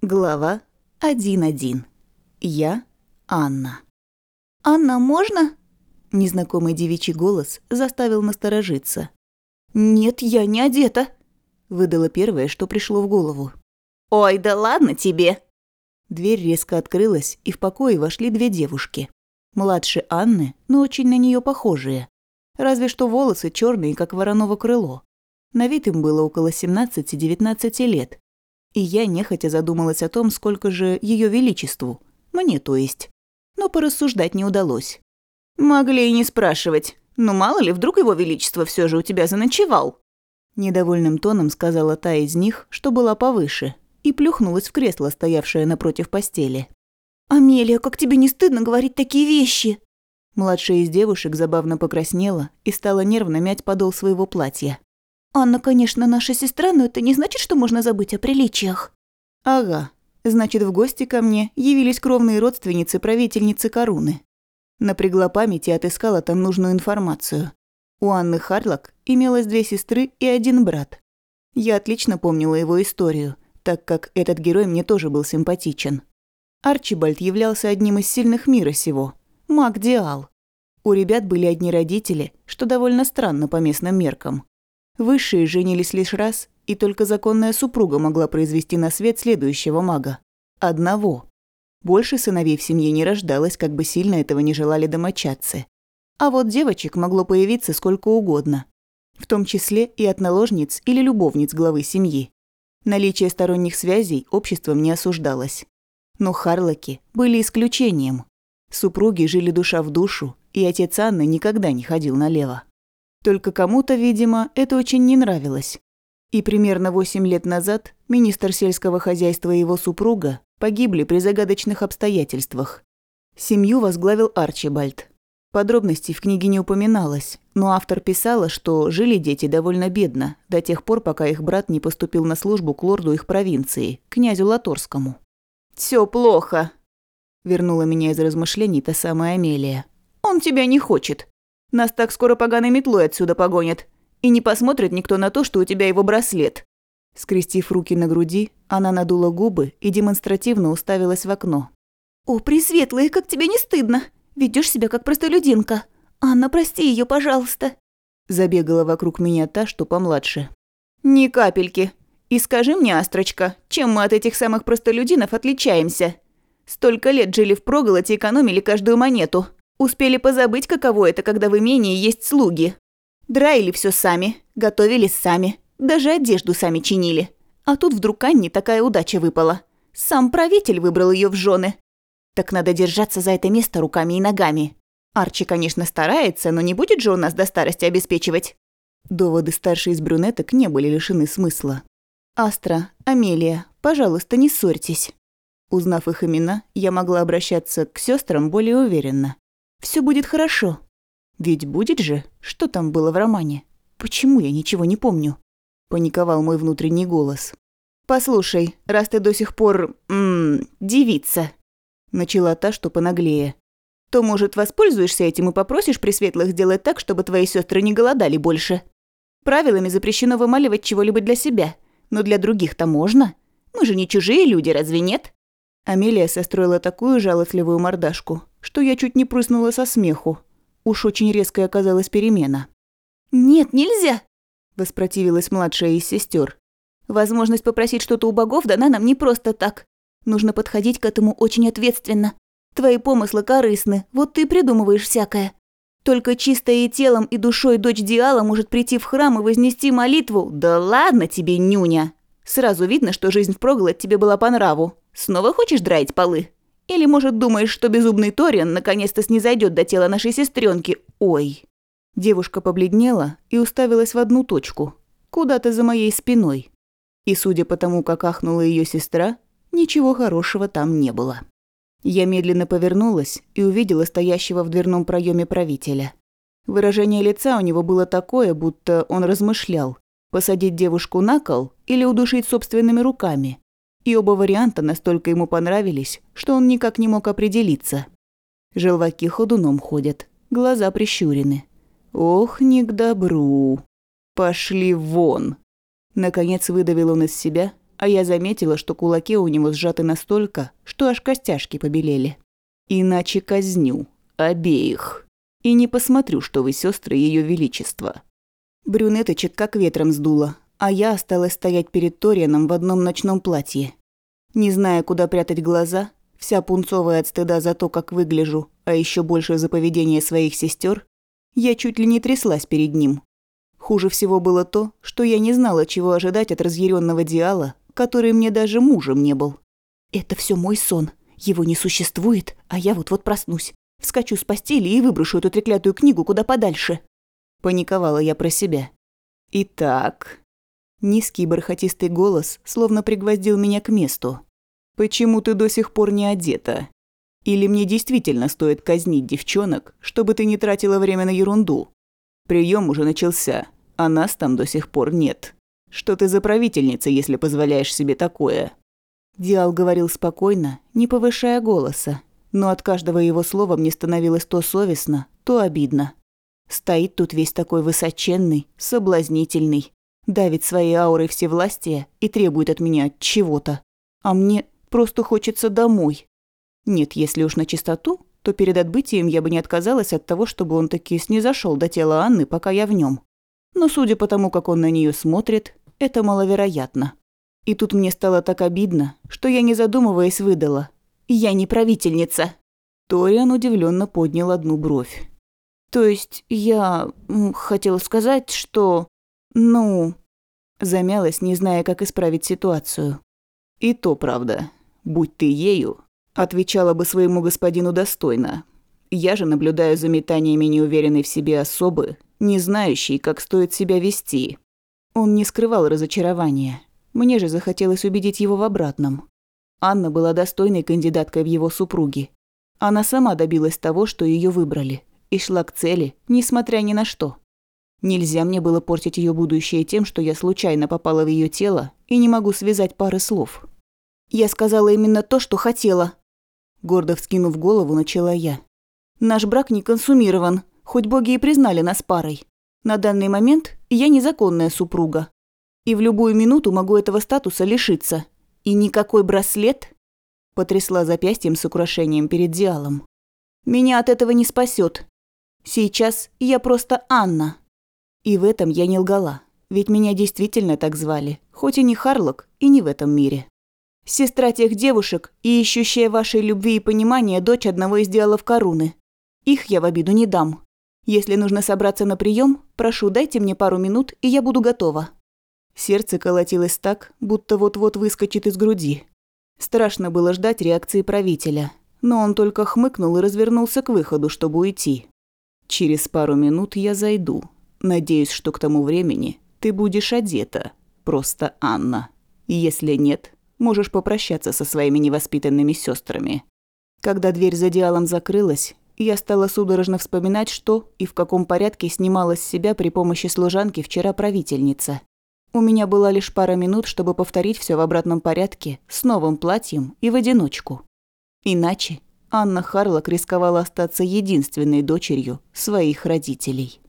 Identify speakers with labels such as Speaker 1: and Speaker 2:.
Speaker 1: Глава 1.1. Я Анна. «Анна, можно?» Незнакомый девичий голос заставил насторожиться. «Нет, я не одета», — выдала первое, что пришло в голову. «Ой, да ладно тебе!» Дверь резко открылась, и в покое вошли две девушки. Младше Анны, но очень на нее похожие. Разве что волосы черные, как вороново крыло. На вид им было около 17-19 лет, и я нехотя задумалась о том, сколько же Ее Величеству. Мне, то есть. Но порассуждать не удалось. «Могли и не спрашивать. Но мало ли, вдруг Его Величество все же у тебя заночевал?» Недовольным тоном сказала та из них, что была повыше, и плюхнулась в кресло, стоявшее напротив постели.
Speaker 2: «Амелия, как тебе не стыдно говорить такие вещи?»
Speaker 1: Младшая из девушек забавно покраснела и стала нервно мять подол своего платья.
Speaker 2: Анна, конечно, наша сестра, но это не значит, что можно забыть о приличиях.
Speaker 1: Ага. Значит, в гости ко мне явились кровные родственницы правительницы Коруны. Напрягла память и отыскала там нужную информацию. У Анны Харлок имелось две сестры и один брат. Я отлично помнила его историю, так как этот герой мне тоже был симпатичен. Арчибальд являлся одним из сильных мира сего. Маг Диал. У ребят были одни родители, что довольно странно по местным меркам. Высшие женились лишь раз, и только законная супруга могла произвести на свет следующего мага. Одного. Больше сыновей в семье не рождалось, как бы сильно этого не желали домочадцы. А вот девочек могло появиться сколько угодно. В том числе и от наложниц или любовниц главы семьи. Наличие сторонних связей обществом не осуждалось. Но Харлоки были исключением. Супруги жили душа в душу, и отец Анны никогда не ходил налево. Только кому-то, видимо, это очень не нравилось. И примерно 8 лет назад министр сельского хозяйства и его супруга погибли при загадочных обстоятельствах. Семью возглавил Арчибальд. Подробностей в книге не упоминалось, но автор писала, что жили дети довольно бедно, до тех пор, пока их брат не поступил на службу к лорду их провинции, князю Латорскому. «Всё плохо», – вернула меня из размышлений та самая Амелия. «Он тебя не хочет. Нас так скоро поганой метлой отсюда погонят. И не посмотрит никто на то, что у тебя его браслет». Скрестив руки на груди, она надула губы и демонстративно уставилась в окно.
Speaker 2: «О, Пресветлая, как тебе не стыдно? Ведешь себя как простолюдинка. Анна, прости ее, пожалуйста».
Speaker 1: Забегала вокруг меня та, что помладше. «Ни капельки. И скажи мне, Астрочка, чем мы от этих самых простолюдинов отличаемся? Столько лет жили в проголоте экономили каждую монету. Успели позабыть, каково это, когда в имении есть слуги. Драили все сами, готовили сами, даже одежду сами чинили. А тут вдруг Анне такая удача выпала. Сам правитель выбрал ее в жены. Так надо держаться за это место руками и ногами. Арчи, конечно, старается, но не будет же он нас до старости обеспечивать. Доводы старшей из брюнеток не были лишены смысла. «Астра, Амелия, пожалуйста, не ссорьтесь». Узнав их имена, я могла обращаться к сестрам более уверенно. Все будет хорошо. Ведь будет же, что там было в романе? Почему я ничего не помню? Паниковал мой внутренний голос. «Послушай, раз ты до сих пор... Ммм, девица...» Начала та, что понаглее. «То, может, воспользуешься этим и попросишь Пресветлых сделать так, чтобы твои сестры не голодали больше? Правилами запрещено вымаливать чего-либо для себя, но для других-то можно. Мы же не чужие люди, разве нет?» Амелия состроила такую жалостливую мордашку, что я чуть не прыснула со смеху. Уж очень резкая оказалась перемена.
Speaker 2: «Нет, нельзя!»
Speaker 1: – воспротивилась младшая из сестер. «Возможность попросить что-то у богов дана нам не просто так. Нужно подходить к этому очень ответственно. Твои помыслы корыстны, вот ты придумываешь всякое. Только чистая и телом, и душой дочь Диала может прийти в храм и вознести молитву. Да ладно тебе, нюня! Сразу видно, что жизнь в проголодь тебе была по нраву. Снова хочешь драить полы?» Или, может, думаешь, что безумный Ториан наконец-то снизойдет до тела нашей сестренки? Ой!» Девушка побледнела и уставилась в одну точку, куда-то за моей спиной. И, судя по тому, как ахнула ее сестра, ничего хорошего там не было. Я медленно повернулась и увидела стоящего в дверном проеме правителя. Выражение лица у него было такое, будто он размышлял, посадить девушку на кол или удушить собственными руками и оба варианта настолько ему понравились, что он никак не мог определиться. Желваки ходуном ходят, глаза прищурены. Ох, не к добру. Пошли вон. Наконец выдавил он из себя а я заметила, что кулаки у него сжаты настолько, что аж костяшки побелели. «Иначе казню. Обеих. И не посмотрю, что вы сестры Ее Величества».
Speaker 2: Брюнеточек как ветром сдуло, а я осталась стоять перед Торианом в одном ночном платье. Не зная, куда прятать глаза, вся пунцовая от стыда за то, как выгляжу, а еще больше за поведение своих сестер, я чуть ли не тряслась перед ним. Хуже всего было то, что я не знала, чего ожидать от разъяренного Диала, который мне даже мужем не был. Это все мой сон. Его не существует, а я вот-вот проснусь. Вскочу с постели и выброшу эту треклятую книгу куда подальше. Паниковала я про себя.
Speaker 1: Итак, низкий бархатистый голос словно пригвоздил меня к месту. Почему ты до сих пор не одета? Или мне действительно стоит казнить девчонок, чтобы ты не тратила время на ерунду? Прием уже начался, а нас там до сих пор нет. Что ты за правительница, если позволяешь себе такое?»
Speaker 2: Диал говорил спокойно, не повышая голоса, но от каждого его слова мне становилось то совестно, то обидно. Стоит тут весь такой высоченный, соблазнительный, давит своей аурой всевластия и требует от меня чего-то. А мне просто хочется домой. Нет, если уж на чистоту, то перед отбытием я бы не отказалась от того, чтобы он таки снизошел до тела Анны, пока я в нем. Но судя по тому, как он на нее смотрит, это маловероятно. И тут мне стало так обидно, что я, не задумываясь, выдала. «Я не правительница».
Speaker 1: Ториан удивленно поднял одну бровь.
Speaker 2: «То есть я хотела сказать, что... ну...»
Speaker 1: Замялась, не зная, как исправить ситуацию. «И то правда. Будь ты ею, отвечала бы своему господину достойно. Я же наблюдаю за метаниями неуверенной в себе особы, не знающей, как стоит себя вести. Он не скрывал разочарования. Мне же захотелось убедить его в обратном. Анна была достойной кандидаткой в его супруги. Она сама добилась того, что ее выбрали, и шла к цели, несмотря ни на что. Нельзя мне было портить ее будущее тем, что я случайно попала в ее тело и не могу связать пары слов.
Speaker 2: «Я сказала именно то, что хотела», –
Speaker 1: гордо вскинув голову, начала я.
Speaker 2: «Наш брак не консумирован, хоть боги и признали нас парой. На данный момент я незаконная супруга. И в любую минуту могу этого статуса лишиться. И никакой браслет...» Потрясла запястьем с украшением перед Диалом. «Меня от этого не спасет. Сейчас я просто Анна».
Speaker 1: И в этом я не лгала. Ведь меня действительно так звали, хоть и не Харлок, и не в этом мире.
Speaker 2: Сестра тех девушек и ищущая вашей любви и понимания дочь одного из диалов Коруны. Их я в обиду не дам. Если нужно собраться на прием, прошу, дайте мне пару минут, и я буду готова».
Speaker 1: Сердце колотилось так, будто вот-вот выскочит из груди. Страшно было ждать реакции правителя, но он только хмыкнул и развернулся к выходу, чтобы уйти. «Через пару минут я зайду. Надеюсь, что к тому времени ты будешь одета. Просто Анна. Если нет, можешь попрощаться со своими невоспитанными сестрами». Когда дверь за Диалом закрылась, я стала судорожно вспоминать, что и в каком порядке снимала с себя при помощи служанки вчера правительница. У меня была лишь пара минут, чтобы повторить все в обратном порядке, с новым платьем и в одиночку. Иначе Анна Харлок рисковала остаться единственной дочерью своих родителей.